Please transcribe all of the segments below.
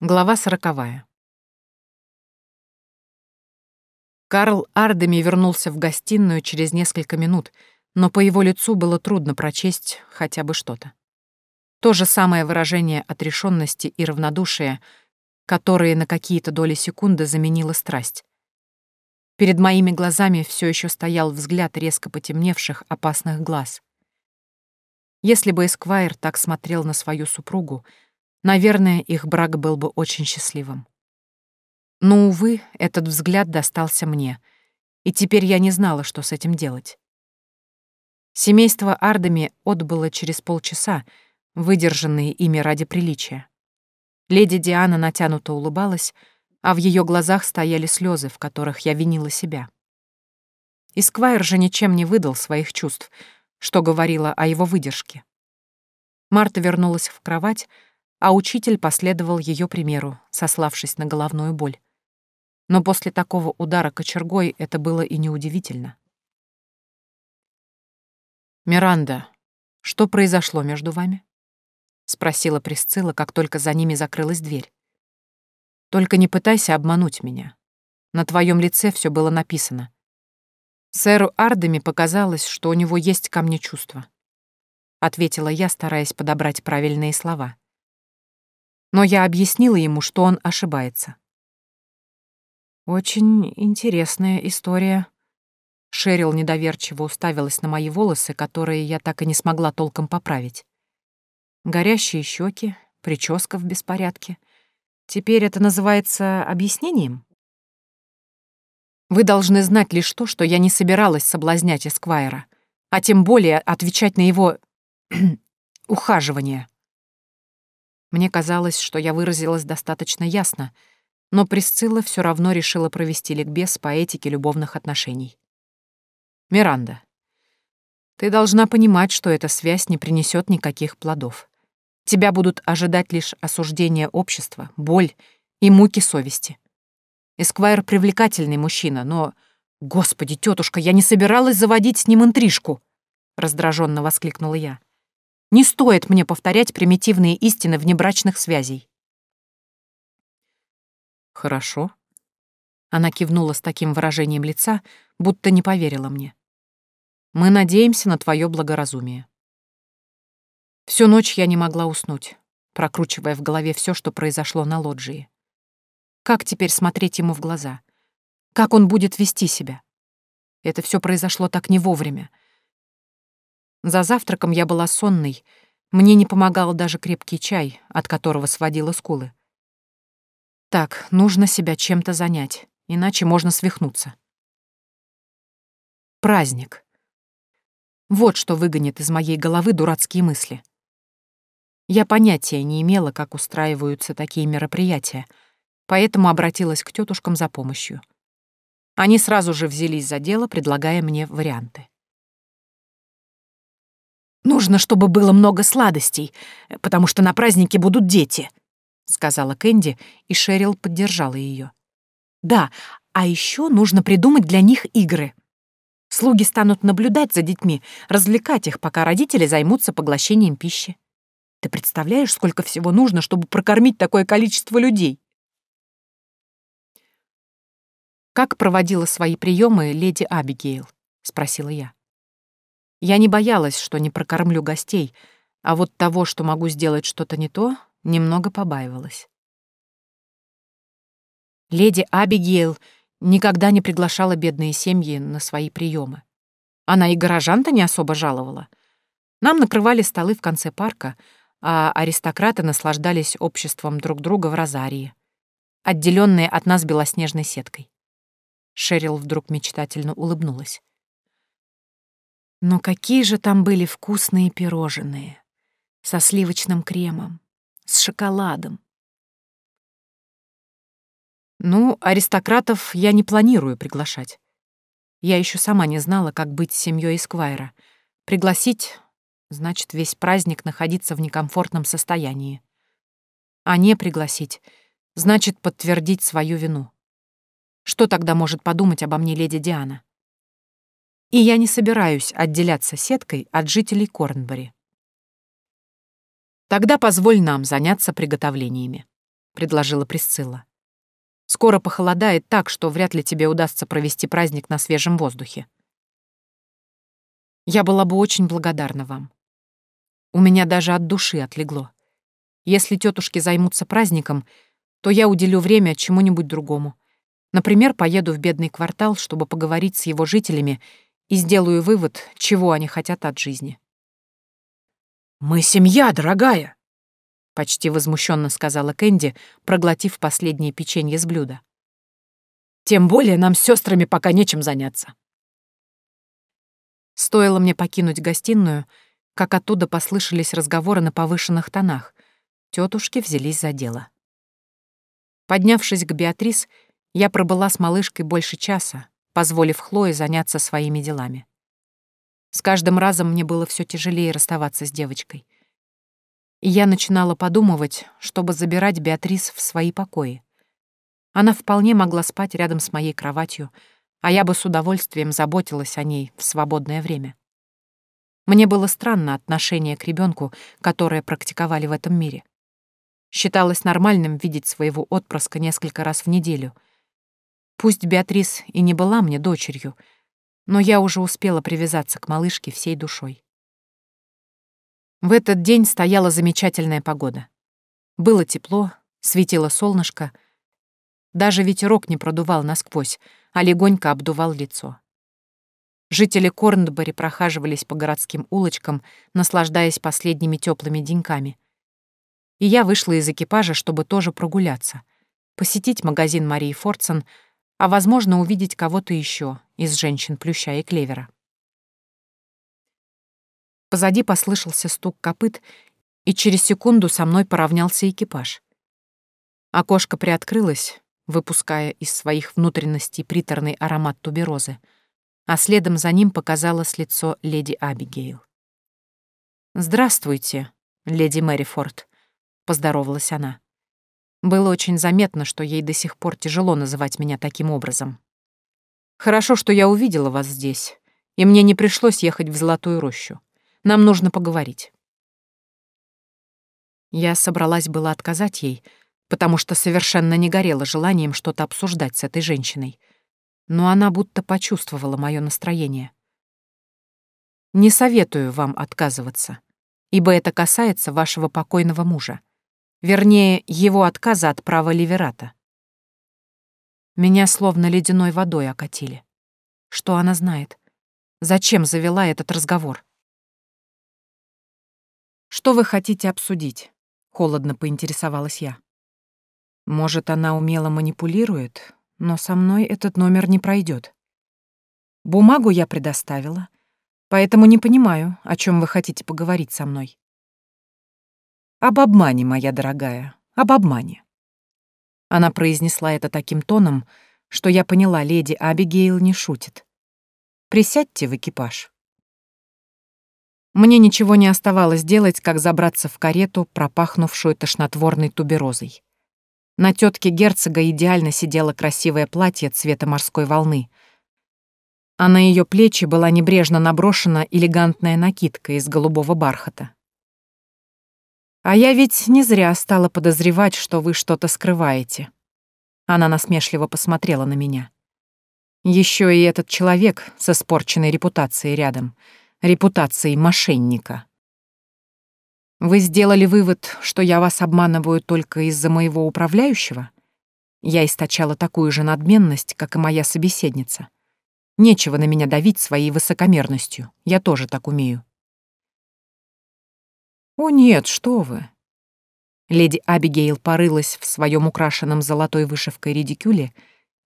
Глава сороковая. Карл Ардеми вернулся в гостиную через несколько минут, но по его лицу было трудно прочесть хотя бы что-то. То же самое выражение отрешенности и равнодушия, которые на какие-то доли секунды заменила страсть. Перед моими глазами все еще стоял взгляд резко потемневших, опасных глаз. Если бы Эсквайр так смотрел на свою супругу, Наверное, их брак был бы очень счастливым. Но, увы, этот взгляд достался мне, и теперь я не знала, что с этим делать. Семейство Ардами отбыло через полчаса, выдержанные ими ради приличия. Леди Диана натянуто улыбалась, а в ее глазах стояли слезы, в которых я винила себя. Исквайр же ничем не выдал своих чувств, что говорило о его выдержке. Марта вернулась в кровать, а учитель последовал ее примеру, сославшись на головную боль. Но после такого удара кочергой это было и неудивительно. «Миранда, что произошло между вами?» — спросила Присцилла, как только за ними закрылась дверь. «Только не пытайся обмануть меня. На твоем лице все было написано. Сэру Ардеми показалось, что у него есть ко мне чувства», — ответила я, стараясь подобрать правильные слова но я объяснила ему, что он ошибается. «Очень интересная история». Шерил недоверчиво уставилась на мои волосы, которые я так и не смогла толком поправить. Горящие щеки, прическа в беспорядке. Теперь это называется объяснением? Вы должны знать лишь то, что я не собиралась соблазнять Эсквайра, а тем более отвечать на его ухаживание. Мне казалось, что я выразилась достаточно ясно, но Присцилла все равно решила провести ликбез по этике любовных отношений. «Миранда, ты должна понимать, что эта связь не принесет никаких плодов. Тебя будут ожидать лишь осуждение общества, боль и муки совести. Эсквайр привлекательный мужчина, но... Господи, тетушка, я не собиралась заводить с ним интрижку!» — раздраженно воскликнула я. Не стоит мне повторять примитивные истины внебрачных связей. Хорошо. Она кивнула с таким выражением лица, будто не поверила мне. Мы надеемся на твое благоразумие. Всю ночь я не могла уснуть, прокручивая в голове все, что произошло на лоджии. Как теперь смотреть ему в глаза? Как он будет вести себя? Это все произошло так не вовремя. За завтраком я была сонной, мне не помогал даже крепкий чай, от которого сводила скулы. Так, нужно себя чем-то занять, иначе можно свихнуться. Праздник. Вот что выгонит из моей головы дурацкие мысли. Я понятия не имела, как устраиваются такие мероприятия, поэтому обратилась к тетушкам за помощью. Они сразу же взялись за дело, предлагая мне варианты. Нужно, чтобы было много сладостей, потому что на празднике будут дети», — сказала Кэнди, и Шерил поддержала ее. «Да, а еще нужно придумать для них игры. Слуги станут наблюдать за детьми, развлекать их, пока родители займутся поглощением пищи. Ты представляешь, сколько всего нужно, чтобы прокормить такое количество людей?» «Как проводила свои приемы леди Абигейл?» — спросила я. Я не боялась, что не прокормлю гостей, а вот того, что могу сделать что-то не то, немного побаивалась. Леди Абигейл никогда не приглашала бедные семьи на свои приемы. Она и горожан-то не особо жаловала. Нам накрывали столы в конце парка, а аристократы наслаждались обществом друг друга в розарии, отделенные от нас белоснежной сеткой. Шерил вдруг мечтательно улыбнулась. Но какие же там были вкусные пирожные. Со сливочным кремом, с шоколадом. Ну, аристократов я не планирую приглашать. Я еще сама не знала, как быть с семьей Эсквайра. Пригласить — значит весь праздник находиться в некомфортном состоянии. А не пригласить — значит подтвердить свою вину. Что тогда может подумать обо мне леди Диана? И я не собираюсь отделяться сеткой от жителей Корнбери. Тогда позволь нам заняться приготовлениями, предложила Присцилла. «Скоро похолодает так, что вряд ли тебе удастся провести праздник на свежем воздухе. Я была бы очень благодарна вам. У меня даже от души отлегло. Если тетушки займутся праздником, то я уделю время чему-нибудь другому. Например, поеду в бедный квартал, чтобы поговорить с его жителями и сделаю вывод, чего они хотят от жизни. «Мы семья, дорогая!» — почти возмущенно сказала Кэнди, проглотив последнее печенье с блюда. «Тем более нам с сестрами пока нечем заняться». Стоило мне покинуть гостиную, как оттуда послышались разговоры на повышенных тонах. Тетушки взялись за дело. Поднявшись к Беатрис, я пробыла с малышкой больше часа, позволив Хлое заняться своими делами. С каждым разом мне было все тяжелее расставаться с девочкой. И я начинала подумывать, чтобы забирать Беатрис в свои покои. Она вполне могла спать рядом с моей кроватью, а я бы с удовольствием заботилась о ней в свободное время. Мне было странно отношение к ребенку, которое практиковали в этом мире. Считалось нормальным видеть своего отпрыска несколько раз в неделю. Пусть Беатрис и не была мне дочерью, но я уже успела привязаться к малышке всей душой. В этот день стояла замечательная погода. Было тепло, светило солнышко — даже ветерок не продувал насквозь, а легонько обдувал лицо. Жители Корнбери прохаживались по городским улочкам, наслаждаясь последними теплыми деньками. И я вышла из экипажа, чтобы тоже прогуляться, посетить магазин Марии Фордсон, а, возможно, увидеть кого-то еще из женщин Плюща и Клевера. Позади послышался стук копыт, и через секунду со мной поравнялся экипаж. Окошко приоткрылось, выпуская из своих внутренностей приторный аромат туберозы, а следом за ним показалось лицо леди Абигейл. «Здравствуйте, леди Мэрифорд», — поздоровалась она. Было очень заметно, что ей до сих пор тяжело называть меня таким образом. «Хорошо, что я увидела вас здесь, и мне не пришлось ехать в Золотую рощу. Нам нужно поговорить». Я собралась было отказать ей, — потому что совершенно не горела желанием что-то обсуждать с этой женщиной. Но она будто почувствовала мое настроение. «Не советую вам отказываться, ибо это касается вашего покойного мужа. Вернее, его отказа от права Ливерата. Меня словно ледяной водой окатили. Что она знает? Зачем завела этот разговор? «Что вы хотите обсудить?» — холодно поинтересовалась я. Может, она умело манипулирует, но со мной этот номер не пройдет. Бумагу я предоставила, поэтому не понимаю, о чем вы хотите поговорить со мной. Об обмане, моя дорогая, об обмане. Она произнесла это таким тоном, что я поняла, леди Абигейл не шутит. Присядьте в экипаж. Мне ничего не оставалось делать, как забраться в карету, пропахнувшую тошнотворной туберозой. На тетке герцога идеально сидело красивое платье цвета морской волны, а на ее плечи была небрежно наброшена элегантная накидка из голубого бархата. «А я ведь не зря стала подозревать, что вы что-то скрываете». Она насмешливо посмотрела на меня. Еще и этот человек с испорченной репутацией рядом, репутацией мошенника. Вы сделали вывод, что я вас обманываю только из-за моего управляющего? Я источала такую же надменность, как и моя собеседница. Нечего на меня давить своей высокомерностью. Я тоже так умею. О нет, что вы. Леди Абигейл порылась в своем украшенном золотой вышивкой редикюле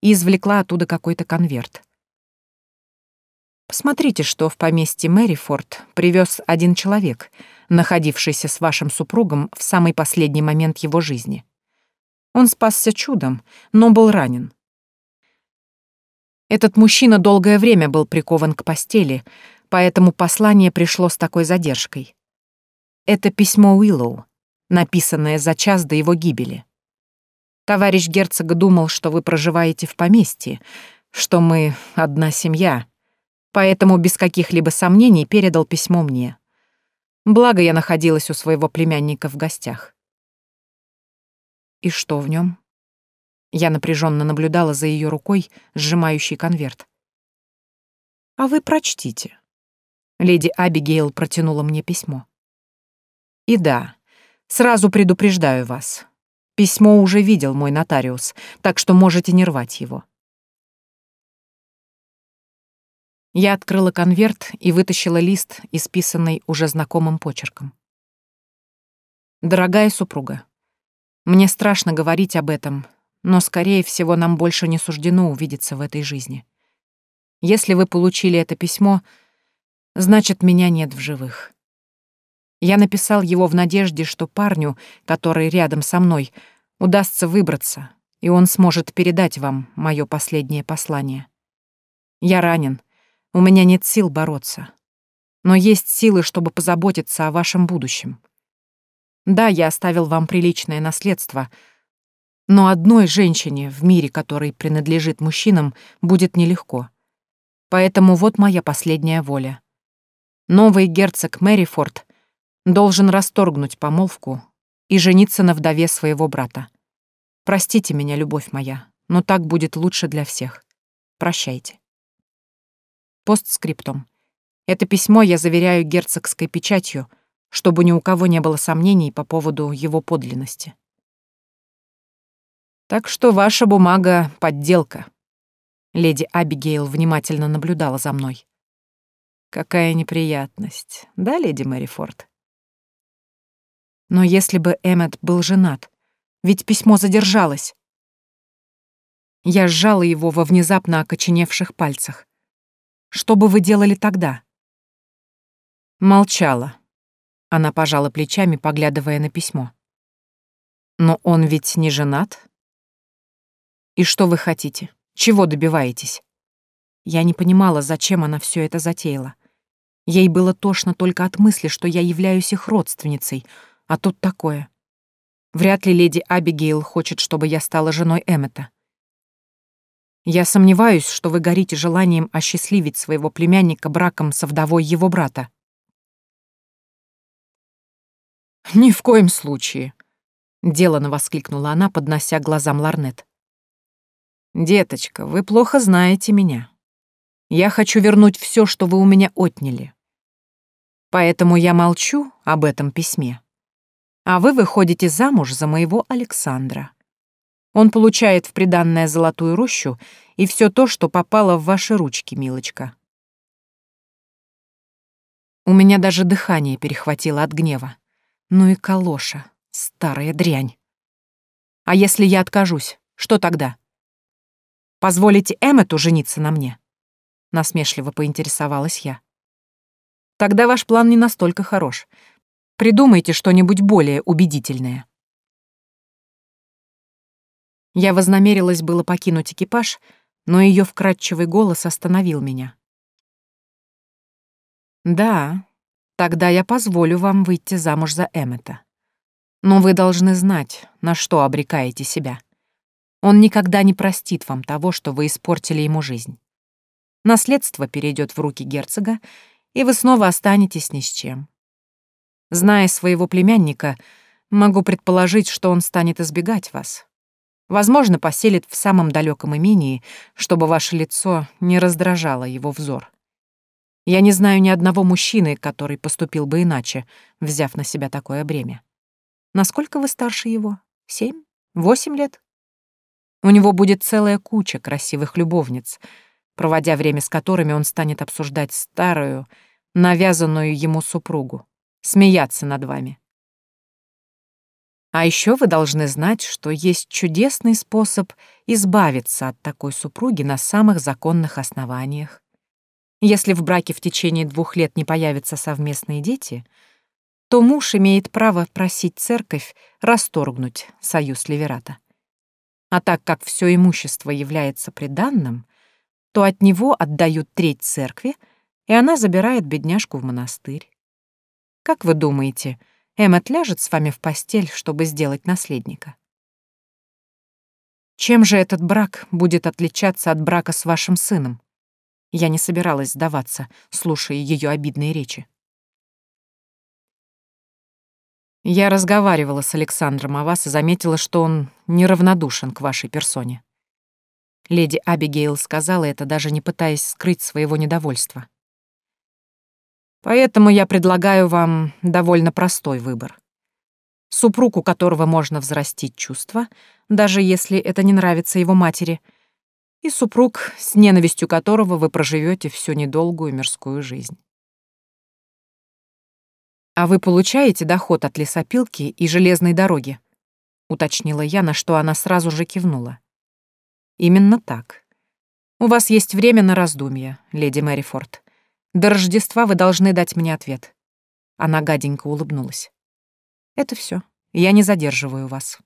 и извлекла оттуда какой-то конверт. Посмотрите, что в поместье Мэрифорд привез один человек — находившийся с вашим супругом в самый последний момент его жизни. Он спасся чудом, но был ранен. Этот мужчина долгое время был прикован к постели, поэтому послание пришло с такой задержкой. Это письмо Уиллоу, написанное за час до его гибели. Товарищ герцог думал, что вы проживаете в поместье, что мы одна семья, поэтому без каких-либо сомнений передал письмо мне. Благо я находилась у своего племянника в гостях. И что в нем? Я напряженно наблюдала за ее рукой, сжимающей конверт. «А вы прочтите». Леди Абигейл протянула мне письмо. «И да, сразу предупреждаю вас. Письмо уже видел мой нотариус, так что можете не рвать его». Я открыла конверт и вытащила лист, исписанный уже знакомым почерком. «Дорогая супруга, мне страшно говорить об этом, но, скорее всего, нам больше не суждено увидеться в этой жизни. Если вы получили это письмо, значит, меня нет в живых. Я написал его в надежде, что парню, который рядом со мной, удастся выбраться, и он сможет передать вам мое последнее послание. Я ранен, у меня нет сил бороться. Но есть силы, чтобы позаботиться о вашем будущем. Да, я оставил вам приличное наследство — но одной женщине в мире, который принадлежит мужчинам, будет нелегко. Поэтому вот моя последняя воля. Новый герцог Мэрифорд должен расторгнуть помолвку и жениться на вдове своего брата. Простите меня, любовь моя, но так будет лучше для всех. Прощайте. Постскриптум. Это письмо я заверяю герцогской печатью, чтобы ни у кого не было сомнений по поводу его подлинности. Так что ваша бумага — подделка. Леди Абигейл внимательно наблюдала за мной. Какая неприятность, да, леди Мэрифорд? Но если бы Эммет был женат, ведь письмо задержалось. Я сжала его во внезапно окоченевших пальцах. Что бы вы делали тогда? Молчала. Она пожала плечами, поглядывая на письмо. Но он ведь не женат? И что вы хотите? Чего добиваетесь? Я не понимала, зачем она все это затеяла. Ей было тошно только от мысли, что я являюсь их родственницей, а тут такое. Вряд ли леди Абигейл хочет, чтобы я стала женой Эммета. Я сомневаюсь, что вы горите желанием осчастливить своего племянника браком со вдовой его брата. «Ни в коем случае», — делано воскликнула она, поднося глазам Ларнет. «Деточка, вы плохо знаете меня. Я хочу вернуть все, что вы у меня отняли. Поэтому я молчу об этом письме. А вы выходите замуж за моего Александра. Он получает в приданное золотую рощу и все то, что попало в ваши ручки, милочка». У меня даже дыхание перехватило от гнева. Ну и калоша, старая дрянь. А если я откажусь, что тогда? Позволите Эммету жениться на мне?» Насмешливо поинтересовалась я. «Тогда ваш план не настолько хорош. Придумайте что-нибудь более убедительное». Я вознамерилась было покинуть экипаж, но ее вкрадчивый голос остановил меня. «Да, тогда я позволю вам выйти замуж за Эммета. Но вы должны знать, на что обрекаете себя». Он никогда не простит вам того, что вы испортили ему жизнь. Наследство перейдет в руки герцога, и вы снова останетесь ни с чем. Зная своего племянника, могу предположить, что он станет избегать вас. Возможно, поселит в самом далеком имении, чтобы ваше лицо не раздражало его взор. Я не знаю ни одного мужчины, который поступил бы иначе, взяв на себя такое бремя. Насколько вы старше его? Семь? Восемь лет? У него будет целая куча красивых любовниц, проводя время с которыми он станет обсуждать старую, навязанную ему супругу, смеяться над вами. А еще вы должны знать, что есть чудесный способ избавиться от такой супруги на самых законных основаниях. Если в браке в течение двух лет не появятся совместные дети, то муж имеет право просить церковь расторгнуть союз Ливерата. А так как все имущество является приданным, то от него отдают треть церкви, и она забирает бедняжку в монастырь. Как вы думаете, Эммет ляжет с вами в постель, чтобы сделать наследника? Чем же этот брак будет отличаться от брака с вашим сыном? Я не собиралась сдаваться, слушая ее обидные речи. Я разговаривала с Александром о вас и заметила, что он неравнодушен к вашей персоне. Леди Абигейл сказала это, даже не пытаясь скрыть своего недовольства. Поэтому я предлагаю вам довольно простой выбор. Супруг, у которого можно взрастить чувства, даже если это не нравится его матери, и супруг, с ненавистью которого вы проживете всю недолгую мирскую жизнь. «А вы получаете доход от лесопилки и железной дороги?» — уточнила я, на что она сразу же кивнула. «Именно так. У вас есть время на раздумья, леди Мэрифорд. До Рождества вы должны дать мне ответ». Она гаденько улыбнулась. «Это все. Я не задерживаю вас».